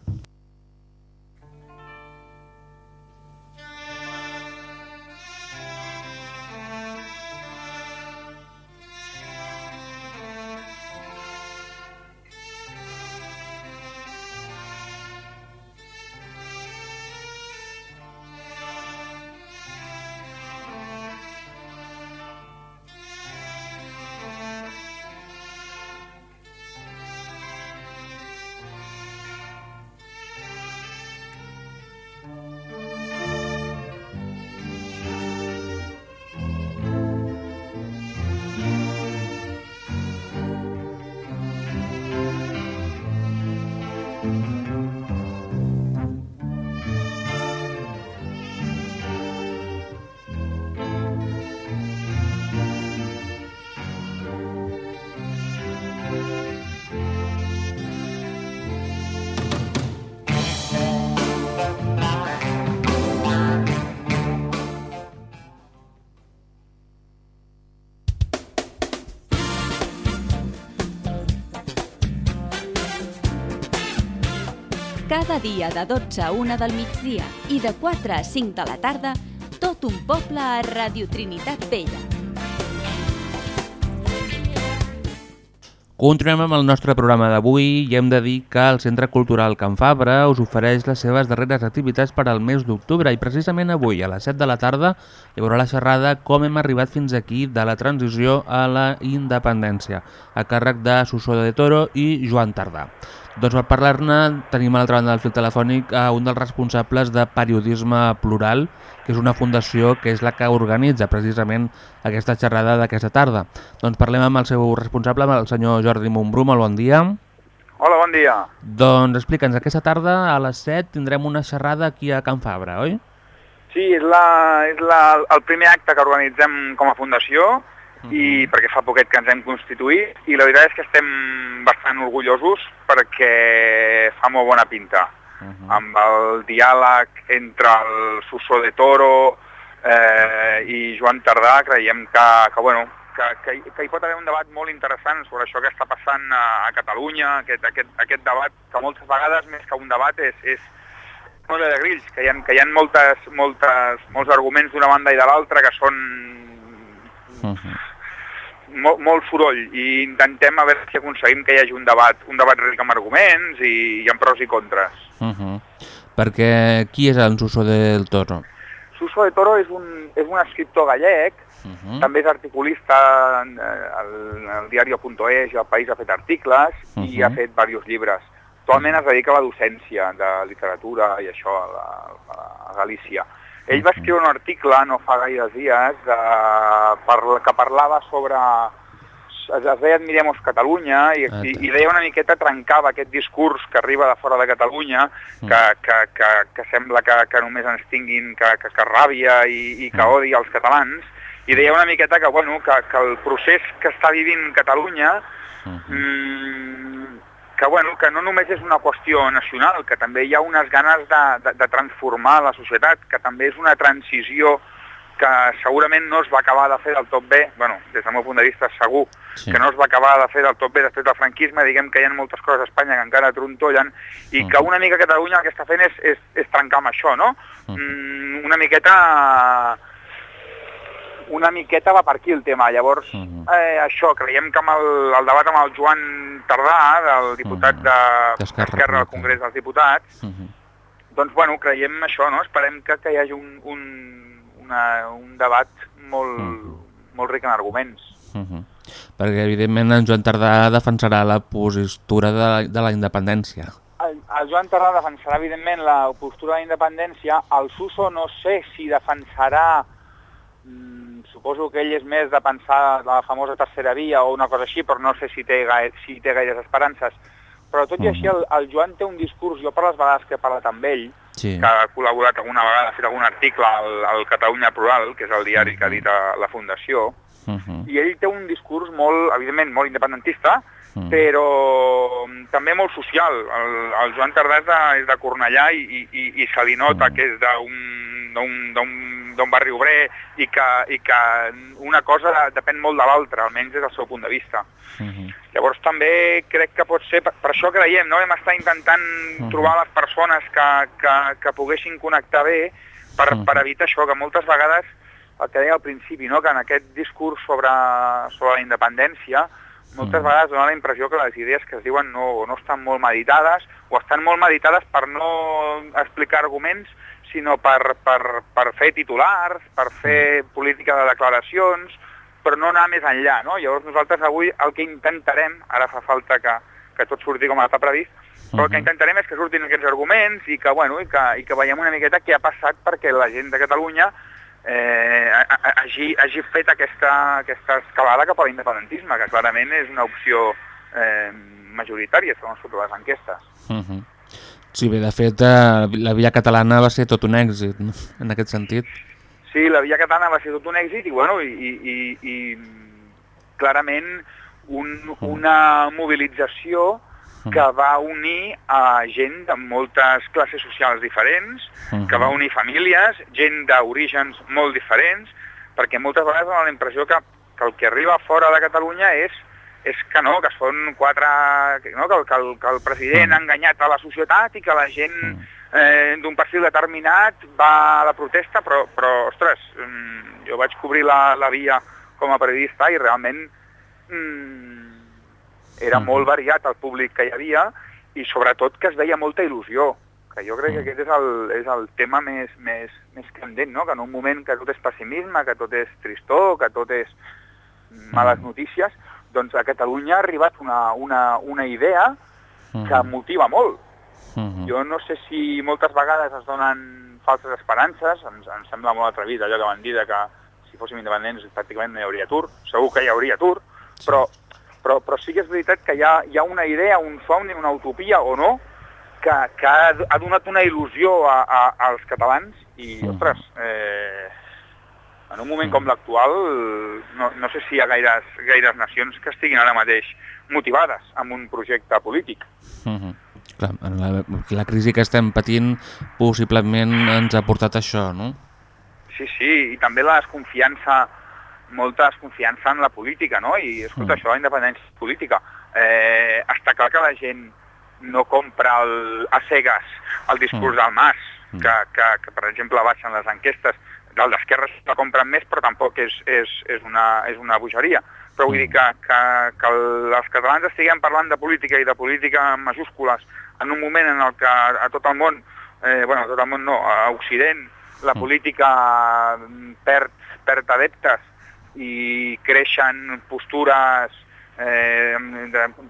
Cada dia de 12 a 1 del migdia i de 4 a 5 de la tarda, tot un poble a Radio Trinitat Vella. Continuem amb el nostre programa d'avui i hem de dir que el Centre Cultural Can Fabra us ofereix les seves darreres activitats per al mes d'octubre i precisament avui a les 7 de la tarda hi haurà la xerrada Com hem arribat fins aquí de la transició a la independència a càrrec de Suso de Toro i Joan Tardà. Doncs per parlar-ne tenim a l'altra banda del fil telefònic a un dels responsables de Periodisme Plural, que és una fundació que és la que organitza precisament aquesta xerrada d'aquesta tarda. Doncs parlem amb el seu responsable, amb el senyor Jordi Montbrú, molt bon dia. Hola, bon dia. Doncs explica'ns, aquesta tarda a les 7 tindrem una xerrada aquí a Can Fabra, oi? Sí, és, la, és la, el primer acte que organitzem com a fundació i perquè fa poquet que ens hem constituït i la veritat és que estem bastant orgullosos perquè fa molt bona pinta. Uh -huh. Amb el diàleg entre el Suso de Toro eh, i Joan Tardà creiem que, que, bueno, que, que, que hi pot haver un debat molt interessant sobre això que està passant a, a Catalunya, aquest, aquest, aquest debat que moltes vegades més que un debat és, és cosa de grills, que hi ha, que hi ha moltes, moltes, molts arguments d'una banda i de l'altra que són Uh -huh. Molt, molt soroll i intentem a veure si aconseguim que hi hagi un debat, un debat ric amb arguments i, i amb pros i contres. Uh -huh. Perquè qui és el Suso del Toro? Suso de Toro és un, és un escriptor gallec, Uh -huh. també és articulista en, eh, al, al diario.es i al País ha fet articles uh -huh. i ha fet diversos llibres. Actualment es dedica a la docència de literatura i això a, la, a Galícia. Ell va escriure un article no fa gaires dies de, per, que parlava sobre... Es, es deia Admiremos Catalunya i, i, i deia una miqueta, trencava aquest discurs que arriba de fora de Catalunya, que, que, que, que sembla que, que només ens tinguin que, que, que ràbia i, i que odi els catalans, i deia una miqueta que, bueno, que, que el procés que està vivint Catalunya mm, que, bueno, que no només és una qüestió nacional, que també hi ha unes ganes de, de, de transformar la societat, que també és una transició que segurament no es va acabar de fer del tot bé, bueno, des del meu punt de vista segur Sí. que no es va acabar de fer del tot bé després del franquisme, diguem que hi ha moltes coses a Espanya que encara trontollen, i que una mica Catalunya el que està fent és, és, és trencar amb això, no? Mm, una miqueta una miqueta va per aquí el tema. Llavors, eh, això, creiem que amb el, el debat amb el Joan Tardà, del diputat de D'Esquerra d'Esquerra al Congrés dels Diputats, Uh -huh. doncs, bueno, creiem això, no? Esperem que, que hi hagi un, un, una, un debat molt, molt ric en arguments. Uh -huh. Perquè, evidentment, en Joan Tardà defensarà la postura de la, de la independència. En, el Joan Tardà defensarà, evidentment, la postura de la independència. El Suso no sé si defensarà... Mm, suposo que ell és més de pensar la famosa tercera via o una cosa així, però no sé si té, gaire, si té gaires esperances. Però tot i així, el, el Joan té un discurs, jo per les vegades que he parlat amb ell, Sí. que ha col·laborat alguna vegada, ha fet algun article al, al Catalunya Plural, que és el diari que edita la Fundació, Uh -huh. i ell té un discurs molt, evidentment, molt independentista, Mm. però mm, també molt social. El, el Joan Tardà és de, és de Cornellà i, i, i se li nota que és d'un- d'un barri obrer i que, i que una cosa depèn molt de l'altra, almenys des del seu punt de vista. Llavors també crec que pot ser, per, per això creiem, no? hem estat intentant Mhm. trobar les persones que, que, que poguessin connectar bé per, Mhm. per evitar això, que moltes vegades, el que deia al principi, no? que en aquest discurs sobre, sobre la independència, moltes Mhm. vegades dona la impressió que les idees que es diuen no, no estan molt meditades, o estan molt meditades per no explicar arguments, sinó per, per, per fer titulars, per fer política de declaracions, però no anar més enllà, no? Llavors nosaltres avui el que intentarem, ara fa falta que, que tot surti com està previst, però el que intentarem és que surtin aquests arguments i que, bueno, i que, i que veiem una miqueta què ha passat perquè la gent de Catalunya eh, ha- ha- hagi, hagi fet aquesta, aquesta escalada cap a l'independentisme, que clarament és una opció eh, majoritària, segons totes les enquestes. Uh -huh. Sí, bé, de fet, eh, la via catalana va ser tot un èxit, no? en aquest sentit. Sí, la via catalana va ser tot un èxit i, bueno, i, i, i, clarament un, una mobilització que va unir a gent de moltes classes socials diferents, que va unir famílies, gent d'orígens molt diferents, perquè moltes vegades dona la impressió que, que el que arriba fora de Catalunya és és que no, que són quatre... que No, que, que, el, que el president ha enganyat a la societat i que la gent eh, d'un perfil determinat va a la protesta, però, però ostres, mm, jo vaig cobrir la, la via com a periodista i realment mm, era molt variat el públic que hi havia i sobretot que es veia molta il·lusió, que jo crec que aquest és el, és el tema més, més, més candent, no? que en un moment que tot és pessimisme, que tot és tristor, que tot és males notícies, doncs a Catalunya ha arribat una, una, una idea que motiva molt. Jo no sé si moltes vegades es donen falses esperances, ens, ens sembla molt atrevit allò que van dir que si fóssim independents pràcticament no hi hauria atur, segur que hi hauria atur, però, però, però sí que és veritat que hi ha, hi ha una idea, un somni, una utopia o no, que, que ha, ha donat una il·lusió a, a, als catalans i, ostres, eh, en un moment com l'actual no, no sé si hi ha gaires, gaires nacions que estiguin ara mateix motivades amb un projecte polític. Uh -huh. Clar, la, la crisi que estem patint possiblement ens ha portat això, no? Sí, sí, i també la desconfiança, molta desconfiança en la política, no? I, escolta, Mm. això, la independència política. Eh, està clar que la gent no compra el, a cegues el discurs Mm. del Mas, que, que, que, per exemple, baixen les enquestes. Sí la compren més, però tampoc és, és, és, una, és una bogeria. Però vull dir que, que, que els catalans estiguem parlant de política i de política en majúscules en un moment en el que a tot el món, eh, bueno, a tot el món no, a Occident, la política mm, perd, perd adeptes i creixen postures eh,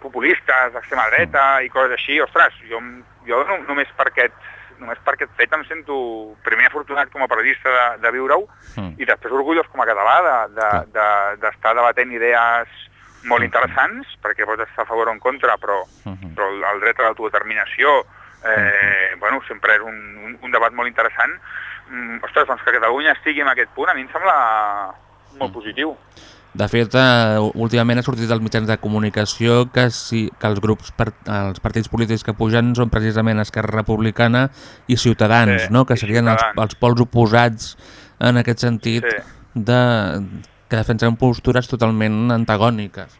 populistes, d'extrema dreta i coses així, ostres, jo, jo no, només per aquest només per aquest fet em sento primer afortunat com a periodista de, de viure-ho Mm. i després orgullós com a català d'estar de, de, d'estar debatent idees molt interessants, perquè pots estar a favor o en contra, però, però el, el dret a l'autodeterminació eh, bueno, sempre és un, un, un debat molt interessant. Mm, ostres, doncs que Catalunya estigui en aquest punt a mi em sembla molt positiu. De fet, eh, últimament ha sortit als mitjans de comunicació que, sí, que els grups, per, els partits polítics que pugen són precisament Esquerra Republicana i Ciutadans, Sí, no? que serien els, els pols oposats en aquest sentit Sí. de, que defensen postures totalment antagòniques.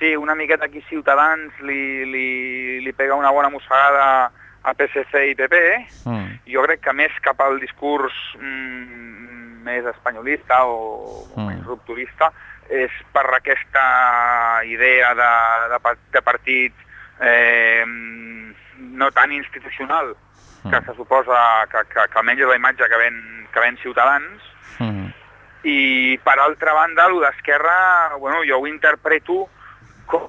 Sí, una miqueta aquí Ciutadans li, li, li pega una bona mossegada a PSC i PP, Mm. jo crec que més cap al discurs mm, més espanyolista o, o Mm. més rupturista és per aquesta idea de, de, de partit eh, no tan institucional que se suposa que, que, que almenys és la imatge que ven, que ven Ciutadans Mm. i per altra banda, el d'Esquerra, bueno, jo ho interpreto com...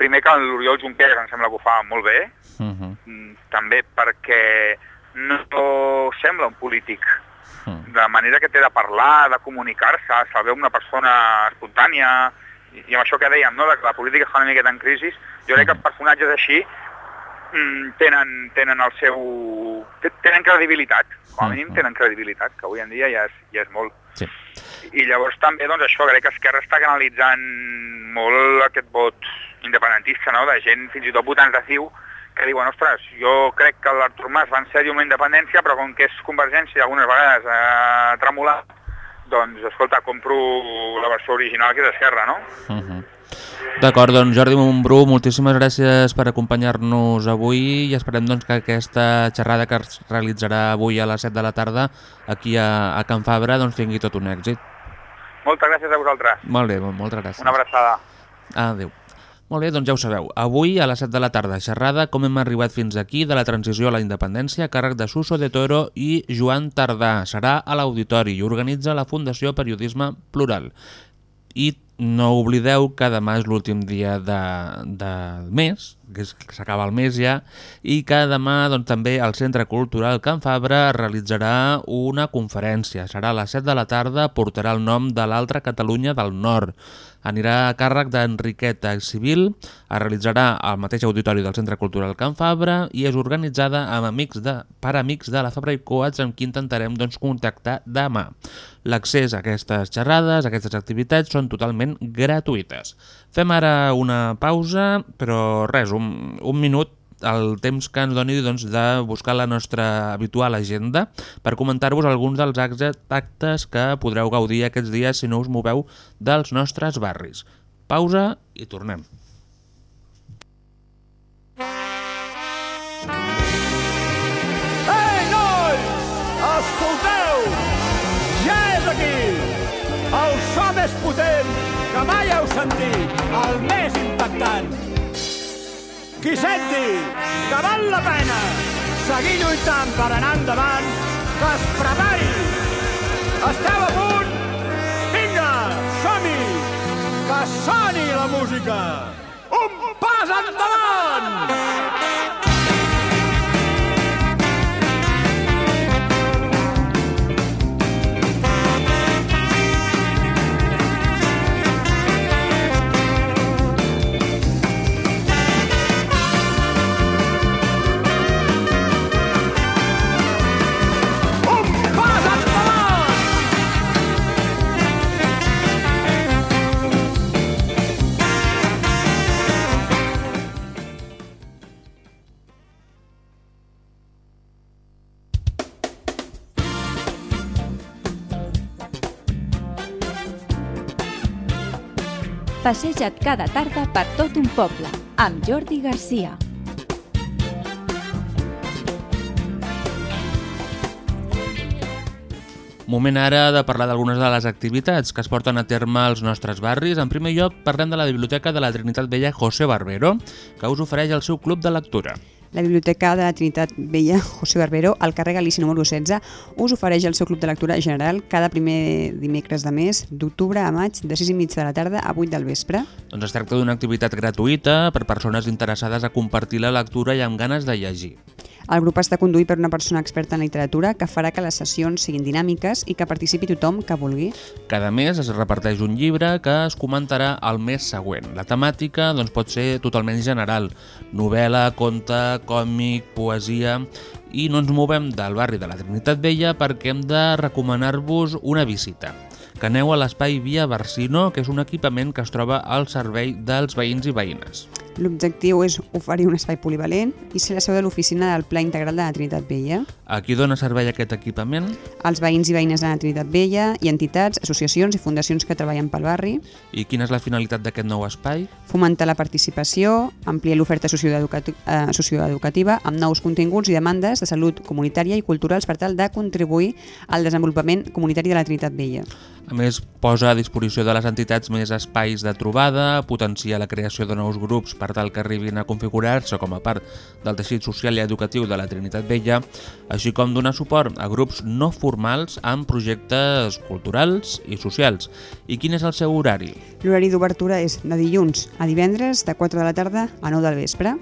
Primer que l'Oriol Junqueras em sembla que ho fa molt bé, Mm -hmm. mm, també perquè no sembla un polític. Mm. De manera que té de parlar, de comunicar-se, se veu una persona espontània, i, i amb això que dèiem, no, de que la política està una miqueta en crisi, jo crec que els personatges així mm, tenen, tenen el seu... te- tenen credibilitat, com a mínim tenen credibilitat, que avui en dia ja és, ja és molt. Sí. I llavors també, doncs això, crec que Esquerra està canalitzant molt aquest vot independentista, no?, de gent, fins i tot votants de CiU, que diuen, ostres, jo crec que l'Artur Mas va en sèrio amb la independència, però com que és Convergència algunes vegades eh, tremolat, doncs, escolta, compro la versió original que és d'Esquerra, no? Uh -huh. D'acord, doncs Jordi Montbrú, moltíssimes gràcies per acompanyar-nos avui i esperem doncs, que aquesta xerrada que es realitzarà avui a les 7 de la tarda aquí a, a Can Fabra doncs, tingui tot un èxit. Moltes gràcies a vosaltres. Molt bé, moltes gràcies. Una abraçada. Adéu. Molt bé, doncs ja ho sabeu. Avui, a les 7 de la tarda, xerrada com hem arribat fins aquí de la transició a la independència a càrrec de Suso de Toro i Joan Tardà. Serà a l'Auditori i organitza la Fundació Periodisme Plural. I no oblideu que demà és l'últim dia de, del mes, que s'acaba el mes ja, i que demà doncs, també el Centre Cultural Can Fabra realitzarà una conferència. Serà a les 7 de la tarda, portarà el nom de l'altra Catalunya del Nord. Anirà a càrrec d'Enriqueta Civil, es realitzarà al mateix auditori del Centre Cultural Can Fabra i és organitzada amb amics de, per amics de la Fabra i Coats amb qui intentarem doncs, contactar demà. L'accés a aquestes xerrades, a aquestes activitats, són totalment gratuïtes. Fem ara una pausa, però res, un, un minut el temps que ens doni doncs, de buscar la nostra habitual agenda per comentar-vos alguns dels actes que podreu gaudir aquests dies si no us moveu dels nostres barris. Pausa i tornem. Ei, nois! Escolteu! Ja és aquí! El so més potent que mai heu sentit! El més impactant! Qui senti que val la pena seguir lluitant per anar endavant, que es prepari! Esteu a punt? Vinga, som-hi! Que soni la música! Un pas endavant! Passeja't cada tarda per tot un poble, amb Jordi Garcia. Moment ara de parlar d'algunes de les activitats que es porten a terme als nostres barris. En primer lloc, parlem de la Biblioteca de la Trinitat Vella José Barbero, que us ofereix el seu club de lectura. La Biblioteca de la Trinitat Vella José Barbero, al carrer Galícia número 16, us ofereix el seu club de lectura general cada primer dimecres de mes, d'octubre a maig, de 6 i mig de la tarda a 8 del vespre. Doncs es tracta d'una activitat gratuïta per persones interessades a compartir la lectura i amb ganes de llegir. El grup està conduït per una persona experta en literatura que farà que les sessions siguin dinàmiques i que participi tothom que vulgui. Cada mes es reparteix un llibre que es comentarà el mes següent. La temàtica doncs, pot ser totalment general, novel·la, conte, còmic, poesia... I no ens movem del barri de la Trinitat Vella perquè hem de recomanar-vos una visita. Que aneu a l'espai Via Barsino, que és un equipament que es troba al servei dels veïns i veïnes. L'objectiu és oferir un espai polivalent i ser la seu de l'oficina del Pla Integral de la Trinitat Vella. A qui dona servei aquest equipament? Els veïns i veïnes de la Trinitat Vella i entitats, associacions i fundacions que treballen pel barri, I quina és la finalitat d'aquest nou espai? fomentar la participació, ampliar l'oferta eh, socioeducativa amb nous continguts i demandes de salut comunitària i culturals per tal de contribuir al desenvolupament comunitari de la Trinitat Vella. A més, posa a disposició de les entitats més espais de trobada, potencia la creació de nous grups per tal que arribin a configurar-se com a part del teixit social i educatiu de la Trinitat Vella, així com donar suport a grups no formals amb projectes culturals i socials. I quin és el seu horari? L'horari d'obertura és de dilluns a divendres de 4 de la tarda a 9 del vespre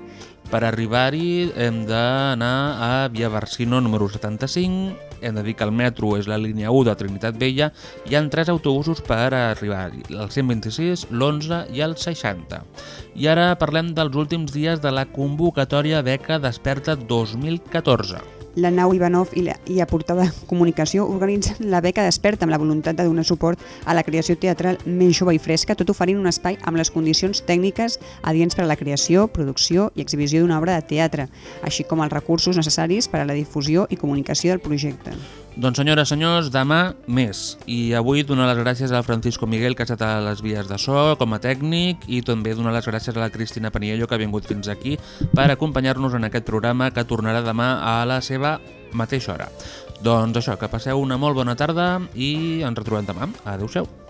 Per arribar-hi hem d'anar a Via Barsino número 75, hem de dir que el metro és la línia 1 de Trinitat Vella, hi han tres autobusos per arribar-hi, el 126, l'11 i el 60. I ara parlem dels últims dies de la convocatòria Beca Desperta 2014. La nau Ivanov i, la, i Aportada Comunicació organitzen la beca Desperta amb la voluntat de donar suport a la creació teatral més jove i fresca, tot oferint un espai amb les condicions tècniques adients per a la creació, producció i exhibició d'una obra de teatre, així com els recursos necessaris per a la difusió i comunicació del projecte. Doncs senyores, senyors, demà més. I avui donar les gràcies al Francisco Miguel, que ha estat a les vies de so com a tècnic, i també donar les gràcies a la Cristina Paniello, que ha vingut fins aquí per acompanyar-nos en aquest programa que tornarà demà a la seva mateixa hora. Doncs això, que passeu una molt bona tarda i ens retrobem demà. Adéu-siau.